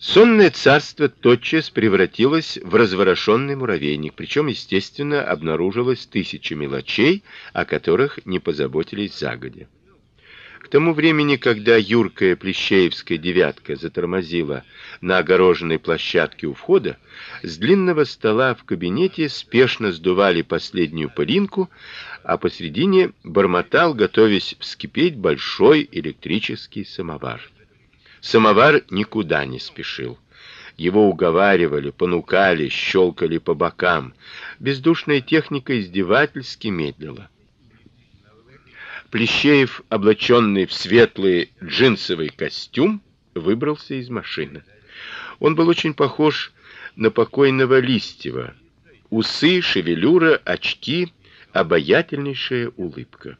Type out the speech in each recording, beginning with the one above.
Сонное царство тотчас превратилось в разворошенный муравейник, причем, естественно, обнаружилось тысячи мелочей, о которых не позаботились загодя. К тому времени, когда юркая Плещеевская девятка затормозила на огороженной площадке у входа, с длинного стола в кабинете спешно сдували последнюю пылинку, а посредине бормотал, готовясь вскипеть большой электрический самовар. Самовар никуда не спешил. Его уговаривали, понукали, щелкали по бокам. Бездушная техника издевательски медлила. Плещеев, облаченный в светлый джинсовый костюм, выбрался из машины. Он был очень похож на покойного Листьева. Усы, шевелюра, очки, обаятельнейшая улыбка.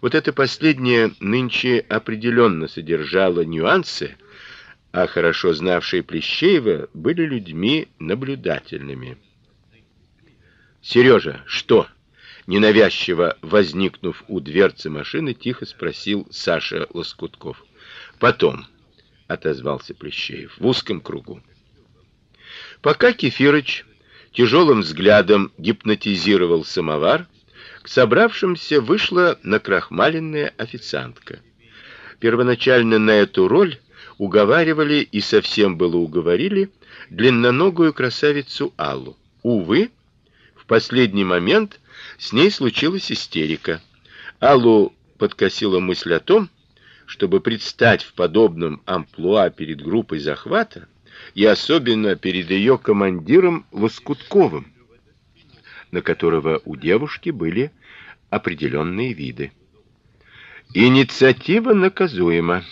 Вот это последнее нынче определенно содержало нюансы, а хорошо знавшие Плещеева были людьми наблюдательными. Сережа, что? Ненавязчиво возникнув у дверцы машины, тихо спросил Саша Лоскутков. Потом отозвался Плещеев в узком кругу. Пока Кефирыч тяжелым взглядом гипнотизировал самовар, к собравшимся вышла накрахмаленная официантка. Первоначально на эту роль уговаривали и совсем было уговорили длинноногую красавицу Аллу. Увы, в последний момент с ней случилась истерика. Аллу подкосила мысль о том, чтобы предстать в подобном амплуа перед группой захвата, и особенно перед ее командиром Лоскутковым на которого у девушки были определенные виды. Инициатива наказуема,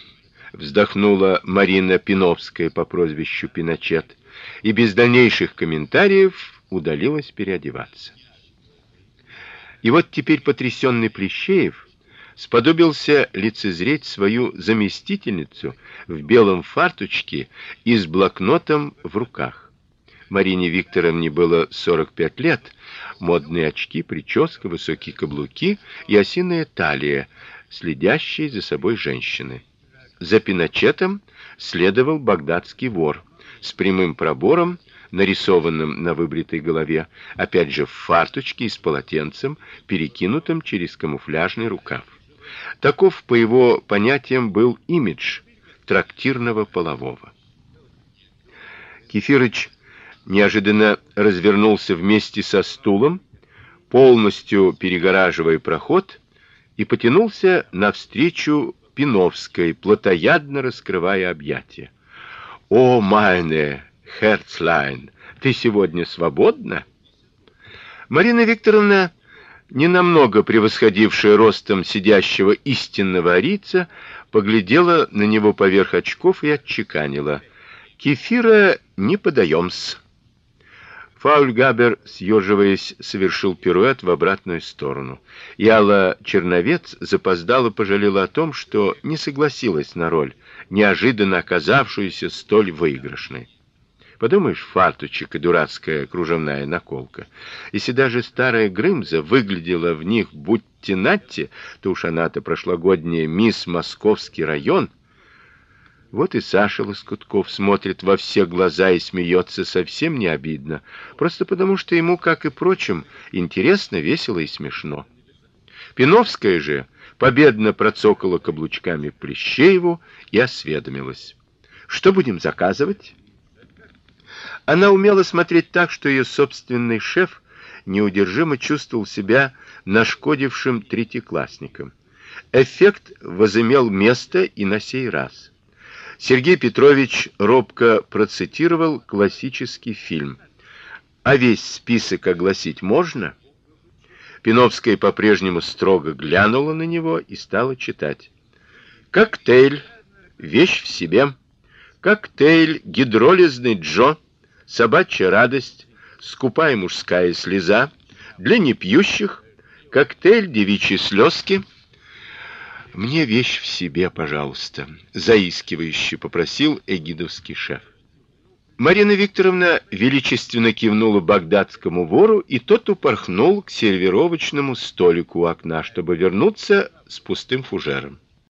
вздохнула Марина Пиновская по прозвищу Пиночет и без дальнейших комментариев удалилась переодеваться. И вот теперь потрясенный Плещеев сподобился лицезреть свою заместительницу в белом фартучке и с блокнотом в руках. Марине Викторовне было 45 лет. Модные очки, прическа, высокие каблуки и осиная талия, следящие за собой женщины. За Пиночетом следовал багдадский вор с прямым пробором, нарисованным на выбритой голове, опять же в фарточке и с полотенцем, перекинутым через камуфляжный рукав. Таков, по его понятиям, был имидж трактирного полового. Кефирыч неожиданно развернулся вместе со стулом, полностью перегораживая проход, и потянулся навстречу Пиновской, плотоядно раскрывая объятия. О, майне Херцлайн, ты сегодня свободна? Марина Викторовна, не намного превосходившая ростом сидящего истинного арица, поглядела на него поверх очков и отчеканила: "Кефира не подаём-с". Фаульгабер, съеживаясь, совершил пируэт в обратную сторону. Алла Черновец запоздала пожалела о том, что не согласилась на роль, неожиданно оказавшуюся столь выигрышной. Подумаешь, фарточек и дурацкая кружевная наколка. Если даже старая Грымза выглядела в них будьте натте, то уж она-то прошлогодняя мисс Московский район — вот и Саша Лоскутков смотрит во все глаза и смеется совсем не обидно, просто потому что ему, как и прочим, интересно, весело и смешно. Пиновская же победно процокала каблучками Плещееву и осведомилась: "Что будем заказывать?" Она умела смотреть так, что ее собственный шеф неудержимо чувствовал себя нашкодившим третьеклассником. Эффект возымел место и на сей раз. Сергей Петрович робко процитировал классический фильм. А весь список огласить можно? Пиновская по-прежнему строго глянула на него и стала читать. Коктейль, вещь в себе. Коктейль, гидролизный Джо, собачья радость, скупая мужская слеза, для непьющих, коктейль девичьи слезки — мне вещь в себе, пожалуйста, заискивающе попросил эгидовский шеф. Марина Викторовна величественно кивнула багдадскому вору, и тот упорхнул к сервировочному столику у окна, чтобы вернуться с пустым фужером.